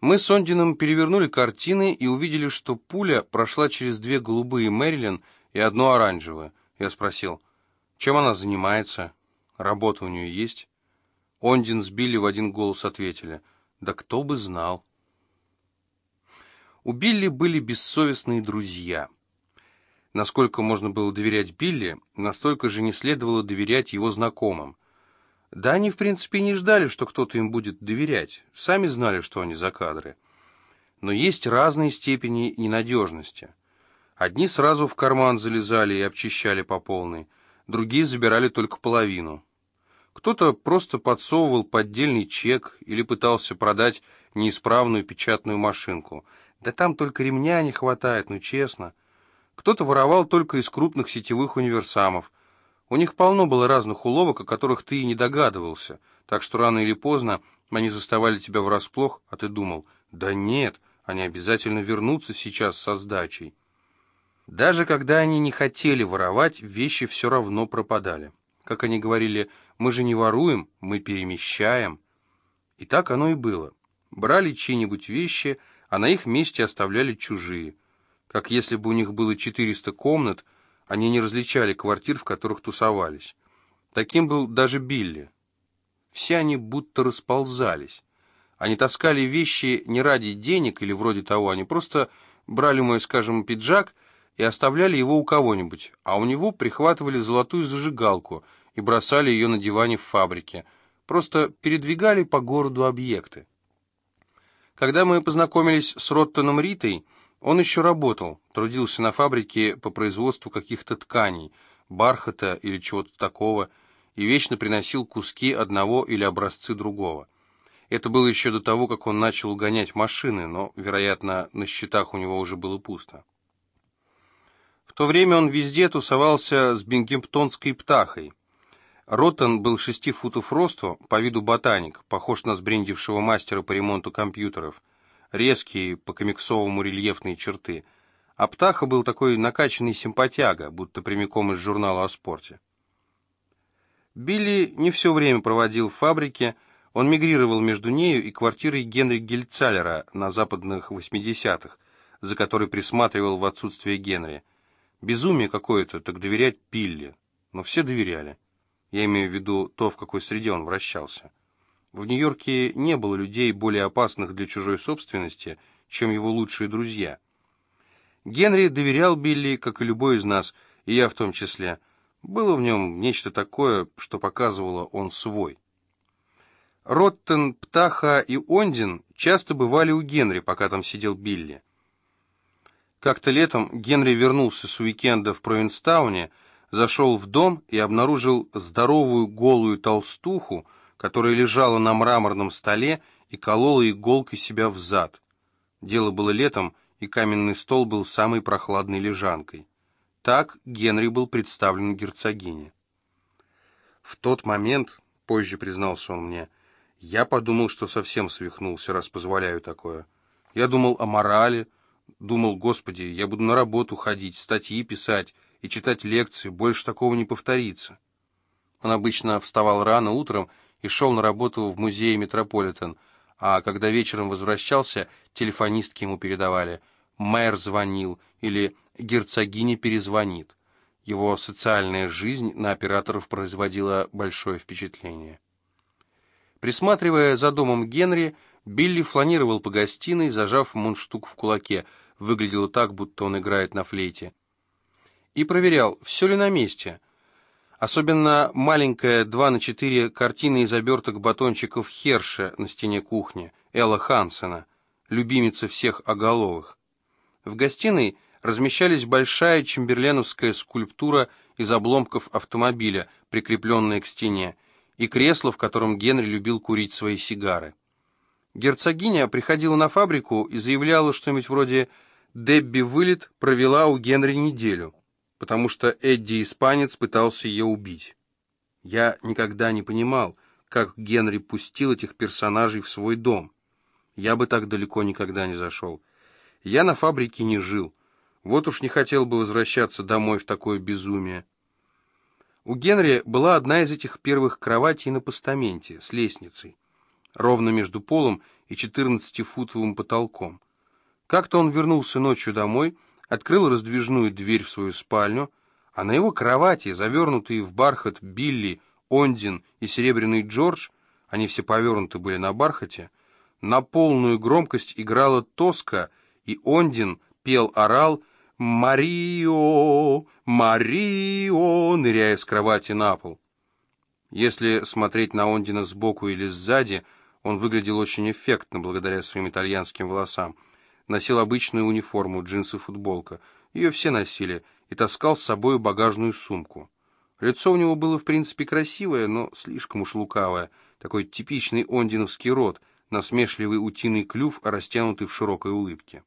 Мы с Ондином перевернули картины и увидели, что пуля прошла через две голубые Мэрилин и одну оранжевую. Я спросил, чем она занимается? Работа у нее есть? Ондин с Билли в один голос ответили, да кто бы знал. У Билли были бессовестные друзья. Насколько можно было доверять Билли, настолько же не следовало доверять его знакомым. Да они, в принципе, не ждали, что кто-то им будет доверять. Сами знали, что они за кадры. Но есть разные степени ненадежности. Одни сразу в карман залезали и обчищали по полной, другие забирали только половину. Кто-то просто подсовывал поддельный чек или пытался продать неисправную печатную машинку. Да там только ремня не хватает, ну честно. Кто-то воровал только из крупных сетевых универсамов, у них полно было разных уловок, о которых ты и не догадывался, так что рано или поздно они заставали тебя врасплох, а ты думал, да нет, они обязательно вернутся сейчас со сдачей. Даже когда они не хотели воровать, вещи все равно пропадали. Как они говорили, мы же не воруем, мы перемещаем. И так оно и было. Брали чьи-нибудь вещи, а на их месте оставляли чужие. Как если бы у них было 400 комнат, они не различали квартир, в которых тусовались. Таким был даже Билли. Все они будто расползались. Они таскали вещи не ради денег или вроде того, они просто брали мой, скажем, пиджак и оставляли его у кого-нибудь, а у него прихватывали золотую зажигалку и бросали ее на диване в фабрике. Просто передвигали по городу объекты. Когда мы познакомились с Роттоном Ритой, он еще работал, трудился на фабрике по производству каких-то тканей, бархата или чего-то такого, и вечно приносил куски одного или образцы другого. Это было еще до того, как он начал угонять машины, но, вероятно, на счетах у него уже было пусто. В то время он везде тусовался с бенгемптонской птахой. Роттон был шести футов росту, по виду ботаник, похож на сбрендившего мастера по ремонту компьютеров – резкие по комиксовому рельефные черты, а Птаха был такой накачанный симпатяга, будто прямиком из журнала о спорте. Билли не все время проводил в фабрике, он мигрировал между нею и квартирой Генри Гельцалера на западных 80-х, за которой присматривал в отсутствие Генри. Безумие какое-то, так доверять Пилли. Но все доверяли. Я имею в виду то, в какой среде он вращался. В Нью-Йорке не было людей более опасных для чужой собственности, чем его лучшие друзья. Генри доверял Билли, как и любой из нас, и я в том числе. Было в нем нечто такое, что показывало он свой. Роттен, Птаха и Ондин часто бывали у Генри, пока там сидел Билли. Как-то летом Генри вернулся с уикенда в Провинстауне, зашел в дом и обнаружил здоровую голую толстуху, которая лежала на мраморном столе и колола иголкой себя в зад. Дело было летом, и каменный стол был самой прохладной лежанкой. Так Генри был представлен герцогине. В тот момент, позже признался он мне, я подумал, что совсем свихнулся, раз позволяю такое. Я думал о морали, думал, господи, я буду на работу ходить, статьи писать и читать лекции, больше такого не повторится. Он обычно вставал рано утром и шел на работу в музее Метрополитен, а когда вечером возвращался, телефонистки ему передавали «Мэр звонил» или «Герцогиня перезвонит». Его социальная жизнь на операторов производила большое впечатление. Присматривая за домом Генри, Билли фланировал по гостиной, зажав мундштук в кулаке. Выглядело так, будто он играет на флейте. И проверял, все ли на месте – Особенно маленькая 2 на 4 картина из оберток батончиков Херша на стене кухни, Элла Хансена, любимица всех оголовых. В гостиной размещались большая чемберленовская скульптура из обломков автомобиля, прикрепленная к стене, и кресло, в котором Генри любил курить свои сигары. Герцогиня приходила на фабрику и заявляла что-нибудь вроде «Дебби вылет провела у Генри неделю» потому что Эдди-испанец пытался ее убить. Я никогда не понимал, как Генри пустил этих персонажей в свой дом. Я бы так далеко никогда не зашел. Я на фабрике не жил. Вот уж не хотел бы возвращаться домой в такое безумие. У Генри была одна из этих первых кроватей на постаменте, с лестницей. ровно между полом и 14-футовым потолком. Как-то он вернулся ночью домой, открыл раздвижную дверь в свою спальню, а на его кровати, завернутые в бархат Билли, Ондин и Серебряный Джордж, они все повернуты были на бархате, на полную громкость играла тоска, и Ондин пел-орал «Марио! Марио!», ныряя с кровати на пол. Если смотреть на Ондина сбоку или сзади, он выглядел очень эффектно благодаря своим итальянским волосам. Носил обычную униформу, джинсы, футболка. Ее все носили, и таскал с собой багажную сумку. Лицо у него было, в принципе, красивое, но слишком уж лукавое. Такой типичный ондиновский рот, насмешливый утиный клюв, растянутый в широкой улыбке.